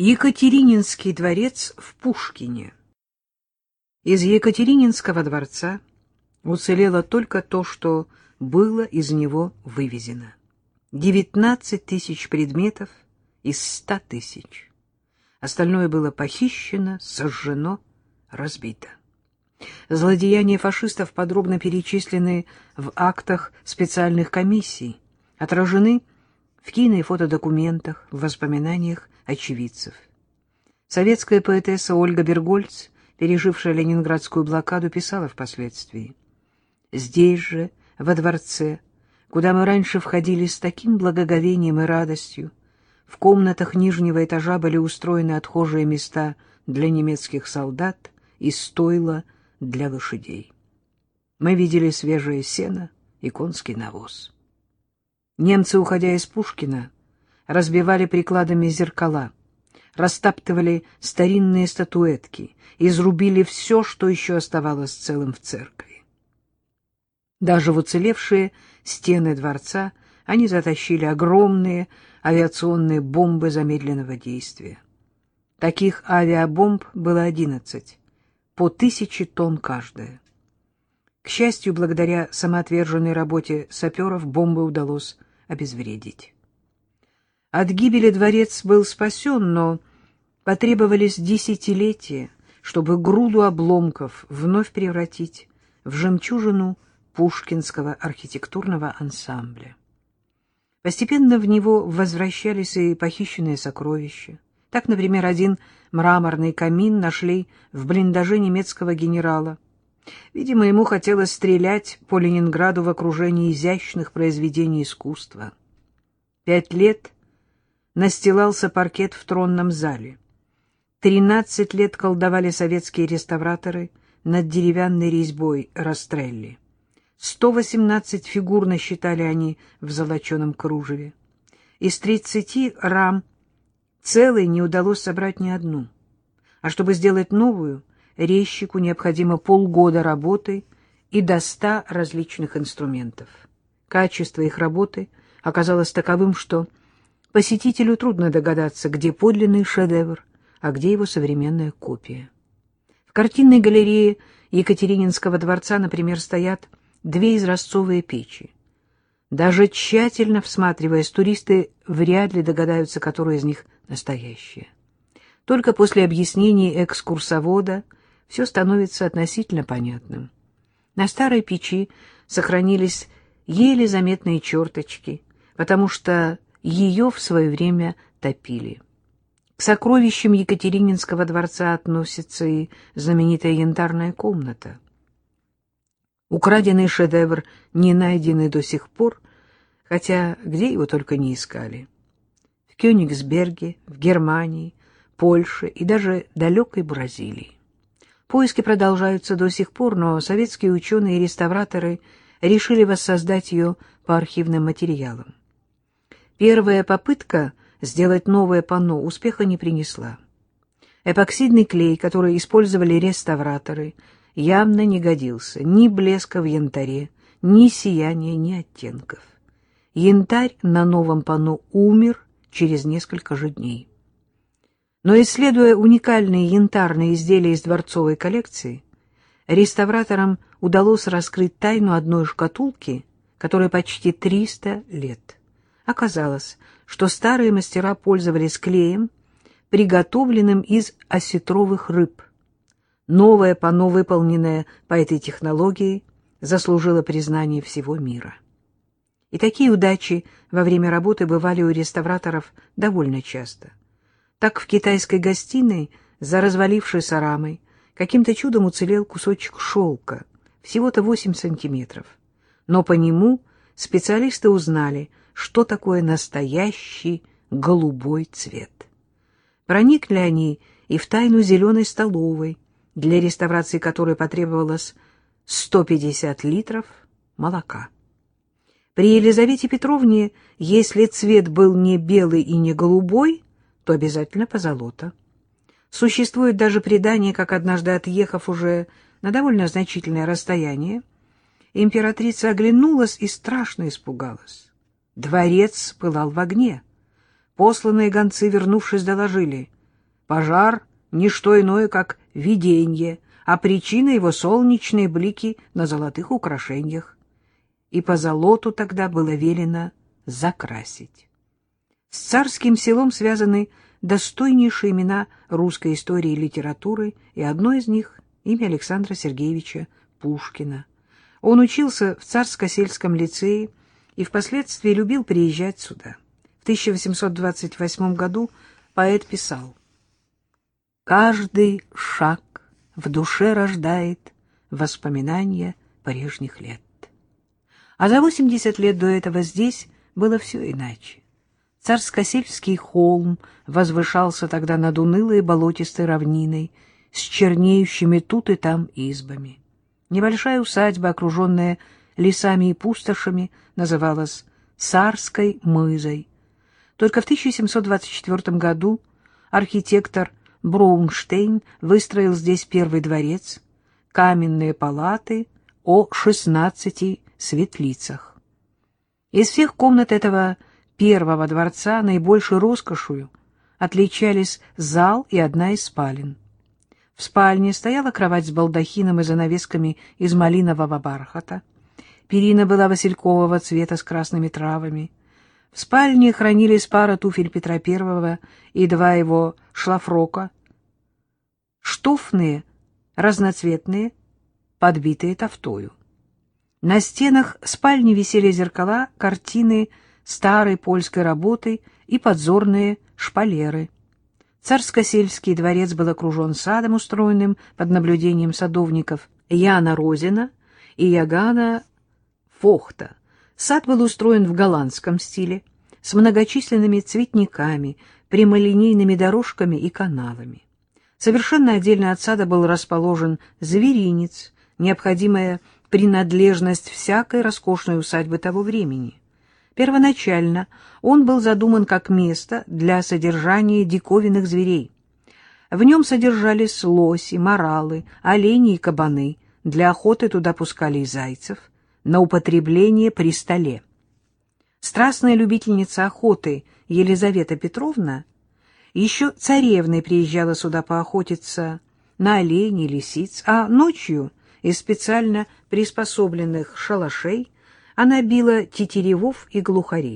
Екатерининский дворец в Пушкине. Из Екатерининского дворца уцелело только то, что было из него вывезено. 19 тысяч предметов из 100 тысяч. Остальное было похищено, сожжено, разбито. Злодеяния фашистов подробно перечислены в актах специальных комиссий, отражены в кино- и фотодокументах, в воспоминаниях очевидцев. Советская поэтесса Ольга Бергольц, пережившая ленинградскую блокаду, писала впоследствии. «Здесь же, во дворце, куда мы раньше входили с таким благоговением и радостью, в комнатах нижнего этажа были устроены отхожие места для немецких солдат и стойла для лошадей. Мы видели свежее сено и конский навоз. Немцы, уходя из Пушкина, разбивали прикладами зеркала, растаптывали старинные статуэтки, изрубили все, что еще оставалось целым в церкви. Даже в уцелевшие стены дворца они затащили огромные авиационные бомбы замедленного действия. Таких авиабомб было одиннадцать, по тысяче тонн каждая. К счастью, благодаря самоотверженной работе саперов бомбы удалось обезвредить. От гибели дворец был спасен, но потребовались десятилетия, чтобы груду обломков вновь превратить в жемчужину пушкинского архитектурного ансамбля. Постепенно в него возвращались и похищенные сокровища. Так, например, один мраморный камин нашли в блиндаже немецкого генерала. Видимо, ему хотелось стрелять по Ленинграду в окружении изящных произведений искусства. Пять лет настилался паркет в тронном зале. Тринадцать лет колдовали советские реставраторы над деревянной резьбой Растрелли. Сто восемнадцать фигур насчитали они в золоченом кружеве. Из тридцати рам целой не удалось собрать ни одну. А чтобы сделать новую, резчику необходимо полгода работы и до ста различных инструментов. Качество их работы оказалось таковым, что Посетителю трудно догадаться, где подлинный шедевр, а где его современная копия. В картинной галерее Екатерининского дворца, например, стоят две изразцовые печи. Даже тщательно всматриваясь, туристы вряд ли догадаются, которая из них настоящая. Только после объяснений экскурсовода все становится относительно понятным. На старой печи сохранились еле заметные черточки, потому что ее в свое время топили. К сокровищам Екатерининского дворца относится и знаменитая янтарная комната. Украденный шедевр не найденный до сих пор, хотя где его только не искали. В Кёнигсберге, в Германии, Польше и даже далекой Бразилии. Поиски продолжаются до сих пор, но советские ученые и реставраторы решили воссоздать ее по архивным материалам. Первая попытка сделать новое панно успеха не принесла. Эпоксидный клей, который использовали реставраторы, явно не годился ни блеска в янтаре, ни сияния, ни оттенков. Янтарь на новом панно умер через несколько же дней. Но исследуя уникальные янтарные изделия из дворцовой коллекции, реставраторам удалось раскрыть тайну одной шкатулки, которая почти 300 лет. Оказалось, что старые мастера пользовались клеем, приготовленным из осетровых рыб. Новое панно, выполненное по этой технологии, заслужило признание всего мира. И такие удачи во время работы бывали у реставраторов довольно часто. Так в китайской гостиной за развалившейся рамой каким-то чудом уцелел кусочек шелка, всего-то 8 сантиметров. Но по нему специалисты узнали, что такое настоящий голубой цвет. Проникли они и в тайну зеленой столовой, для реставрации которой потребовалось 150 литров молока. При Елизавете Петровне, если цвет был не белый и не голубой, то обязательно позолота. Существует даже предание, как однажды отъехав уже на довольно значительное расстояние, императрица оглянулась и страшно испугалась. Дворец пылал в огне. Посланные гонцы, вернувшись, доложили. Пожар — ничто иное, как видение, а причина его — солнечные блики на золотых украшениях. И по золоту тогда было велено закрасить. С царским селом связаны достойнейшие имена русской истории и литературы, и одно из них — имя Александра Сергеевича Пушкина. Он учился в царско-сельском лицее и впоследствии любил приезжать сюда. В 1828 году поэт писал «Каждый шаг в душе рождает воспоминания прежних лет». А за 80 лет до этого здесь было все иначе. Царскосельский холм возвышался тогда над унылой болотистой равниной с чернеющими тут и там избами. Небольшая усадьба, окруженная лесами и пустошами, называлась Царской мызой. Только в 1724 году архитектор Браунштейн выстроил здесь первый дворец, каменные палаты о 16 светлицах. Из всех комнат этого первого дворца наибольшей роскошью отличались зал и одна из спален. В спальне стояла кровать с балдахином и занавесками из малинового бархата. Перина была василькового цвета с красными травами. В спальне хранились пара туфель Петра I и два его шлафрока, штофные, разноцветные, подбитые тафтою. На стенах спальни висели зеркала, картины старой польской работы и подзорные шпалеры. Царско-сельский дворец был окружен садом, устроенным под наблюдением садовников Яна Розина и Ягана Фохта. Сад был устроен в голландском стиле, с многочисленными цветниками, прямолинейными дорожками и каналами. Совершенно отдельно от сада был расположен зверинец, необходимая принадлежность всякой роскошной усадьбы того времени. Первоначально он был задуман как место для содержания диковинных зверей. В нем содержались лоси, моралы, олени и кабаны. Для охоты туда пускали и зайцев, на употребление при столе. Страстная любительница охоты Елизавета Петровна еще царевной приезжала сюда поохотиться на оленей, лисиц, а ночью из специально приспособленных шалашей она била тетеревов и глухарей.